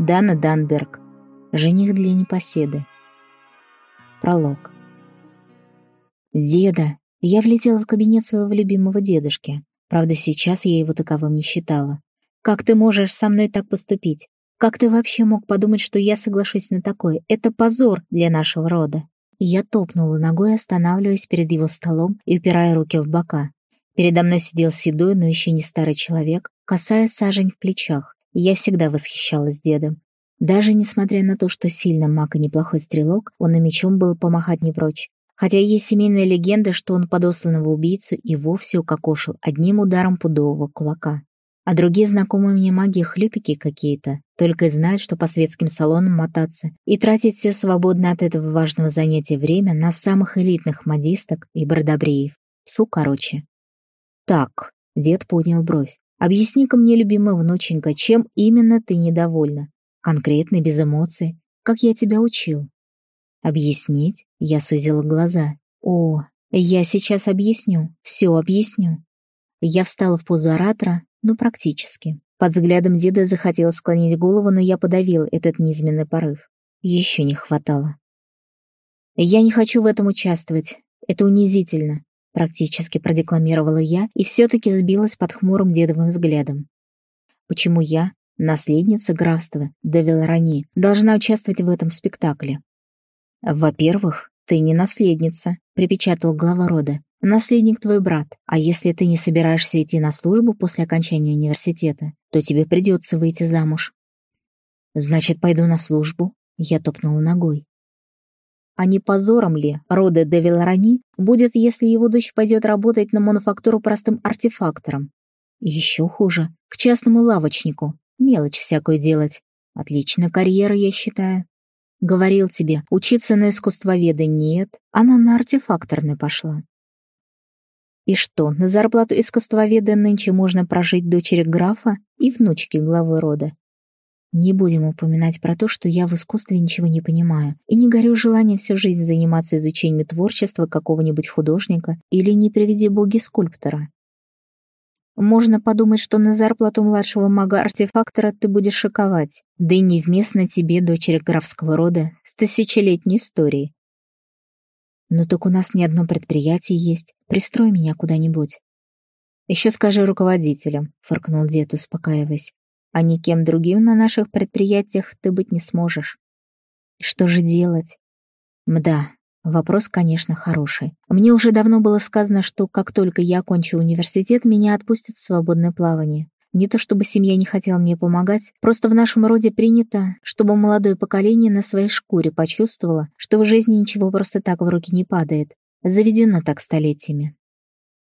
Дана Данберг. Жених для непоседы. Пролог. «Деда!» Я влетела в кабинет своего любимого дедушки. Правда, сейчас я его таковым не считала. «Как ты можешь со мной так поступить? Как ты вообще мог подумать, что я соглашусь на такое? Это позор для нашего рода!» Я топнула ногой, останавливаясь перед его столом и упирая руки в бока. Передо мной сидел седой, но еще не старый человек, касая сажень в плечах. Я всегда восхищалась дедом. Даже несмотря на то, что сильно маг и неплохой стрелок, он и мечом был помахать не прочь. Хотя есть семейная легенда, что он подосланного убийцу и вовсе укокошил одним ударом пудового кулака. А другие знакомые мне маги хлюпики какие-то, только и знают, что по светским салонам мотаться и тратить все свободное от этого важного занятия время на самых элитных модисток и бродобреев. Тьфу, короче. Так, дед поднял бровь. Объясни-ка мне, любимая внученька, чем именно ты недовольна? Конкретно, без эмоций, как я тебя учил. Объяснить? Я сузила глаза. О, я сейчас объясню, все объясню. Я встала в позу оратора, ну, практически. Под взглядом деда захотела склонить голову, но я подавила этот низменный порыв. Еще не хватало. Я не хочу в этом участвовать. Это унизительно. Практически продекламировала я и все-таки сбилась под хмурым дедовым взглядом. Почему я, наследница графства Девилрани, должна участвовать в этом спектакле? Во-первых, ты не наследница, припечатал глава рода. Наследник твой брат, а если ты не собираешься идти на службу после окончания университета, то тебе придется выйти замуж. Значит, пойду на службу, я топнула ногой. А не позором ли рода де Виларани будет, если его дочь пойдет работать на мануфактуру простым артефактором? Еще хуже, к частному лавочнику. Мелочь всякую делать. Отличная карьера, я считаю. Говорил тебе, учиться на искусствоведа нет, она на артефакторной пошла. И что, на зарплату искусствоведа нынче можно прожить дочери графа и внучки главы рода? Не будем упоминать про то, что я в искусстве ничего не понимаю и не горю желанием всю жизнь заниматься изучением творчества какого-нибудь художника или, не приведи боги, скульптора. Можно подумать, что на зарплату младшего мага-артефактора ты будешь шиковать, да и невместно тебе, дочери графского рода, с тысячелетней историей. Ну так у нас ни одно предприятие есть, пристрой меня куда-нибудь. Еще скажи руководителям, фыркнул дед, успокаиваясь а никем другим на наших предприятиях ты быть не сможешь. Что же делать? Мда, вопрос, конечно, хороший. Мне уже давно было сказано, что как только я окончу университет, меня отпустят в свободное плавание. Не то чтобы семья не хотела мне помогать, просто в нашем роде принято, чтобы молодое поколение на своей шкуре почувствовало, что в жизни ничего просто так в руки не падает. Заведено так столетиями.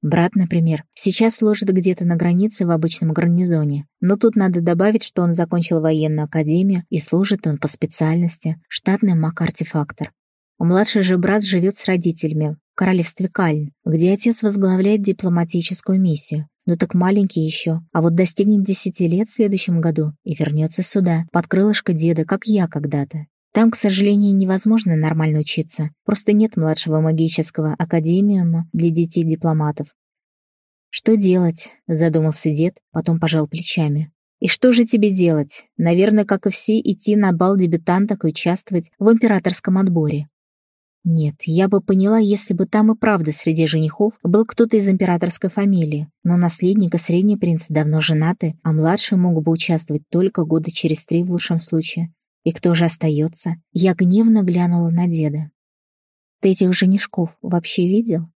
Брат, например, сейчас служит где-то на границе в обычном гарнизоне, но тут надо добавить, что он закончил военную академию и служит он по специальности, штатный маг-артефактор. Младший же брат живет с родителями в королевстве Кальн, где отец возглавляет дипломатическую миссию. Ну так маленький еще, а вот достигнет десяти лет в следующем году и вернется сюда, под крылышко деда, как я когда-то. Там, к сожалению, невозможно нормально учиться. Просто нет младшего магического академиума для детей-дипломатов. «Что делать?» — задумался дед, потом пожал плечами. «И что же тебе делать? Наверное, как и все, идти на бал дебютанток и участвовать в императорском отборе». Нет, я бы поняла, если бы там и правда среди женихов был кто-то из императорской фамилии, но наследник и средний принц давно женаты, а младший мог бы участвовать только года через три в лучшем случае. И кто же остается? Я гневно глянула на деда. Ты этих женишков вообще видел?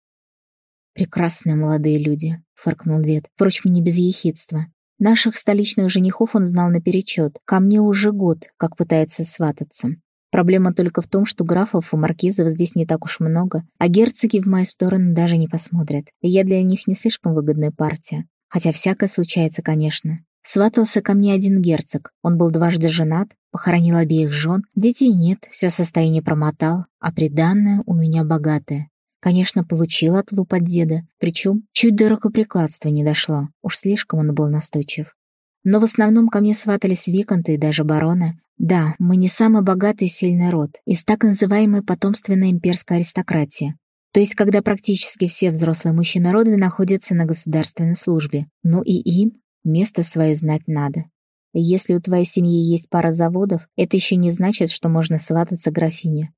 Прекрасные молодые люди, фыркнул дед, впрочем, не без ехидства. Наших столичных женихов он знал наперечет. Ко мне уже год, как пытаются свататься. Проблема только в том, что графов и маркизов здесь не так уж много, а герцоги в мою сторону даже не посмотрят, и я для них не слишком выгодная партия. Хотя всякое случается, конечно. Сватался ко мне один герцог. Он был дважды женат, похоронил обеих жен, детей нет, все состояние промотал, а приданное у меня богатое. Конечно, получил отлуп от деда, причем чуть до рукоприкладства не дошло, уж слишком он был настойчив. Но в основном ко мне сватались виконты и даже бароны. Да, мы не самый богатый и сильный род, из так называемой потомственной имперской аристократии. То есть, когда практически все взрослые мужчины рода находятся на государственной службе, ну и им Место свое знать надо. Если у твоей семьи есть пара заводов, это еще не значит, что можно свататься графине.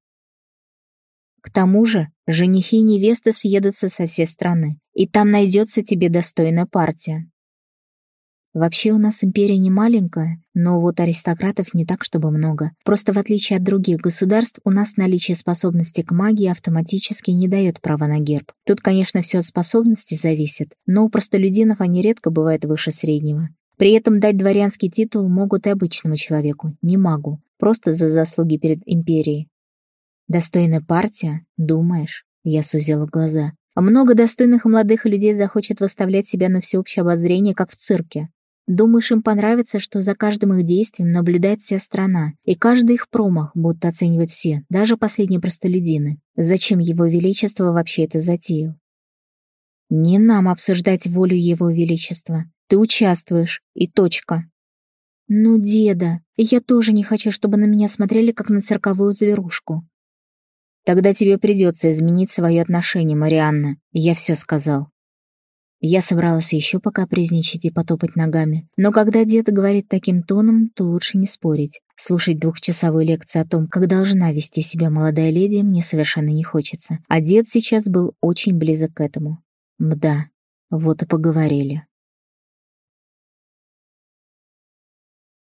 К тому же, женихи и невесты съедутся со всей страны, и там найдется тебе достойная партия. Вообще у нас империя не маленькая, но вот аристократов не так, чтобы много. Просто в отличие от других государств, у нас наличие способности к магии автоматически не дает права на герб. Тут, конечно, все от способности зависит, но у простолюдинов они редко бывают выше среднего. При этом дать дворянский титул могут и обычному человеку, не магу, просто за заслуги перед империей. Достойная партия, думаешь? Я сузила глаза. А много достойных молодых людей захочет выставлять себя на всеобщее обозрение, как в цирке. Думаешь, им понравится, что за каждым их действием наблюдает вся страна, и каждый их промах будут оценивать все, даже последние простолюдины? Зачем его величество вообще это затеял? Не нам обсуждать волю его величества. Ты участвуешь, и точка. Ну, деда, я тоже не хочу, чтобы на меня смотрели, как на цирковую зверушку. Тогда тебе придется изменить свое отношение, Марианна. Я все сказал. Я собралась еще пока призничать и потопать ногами. Но когда дед говорит таким тоном, то лучше не спорить. Слушать двухчасовую лекцию о том, как должна вести себя молодая леди, мне совершенно не хочется. А дед сейчас был очень близок к этому. Мда, вот и поговорили.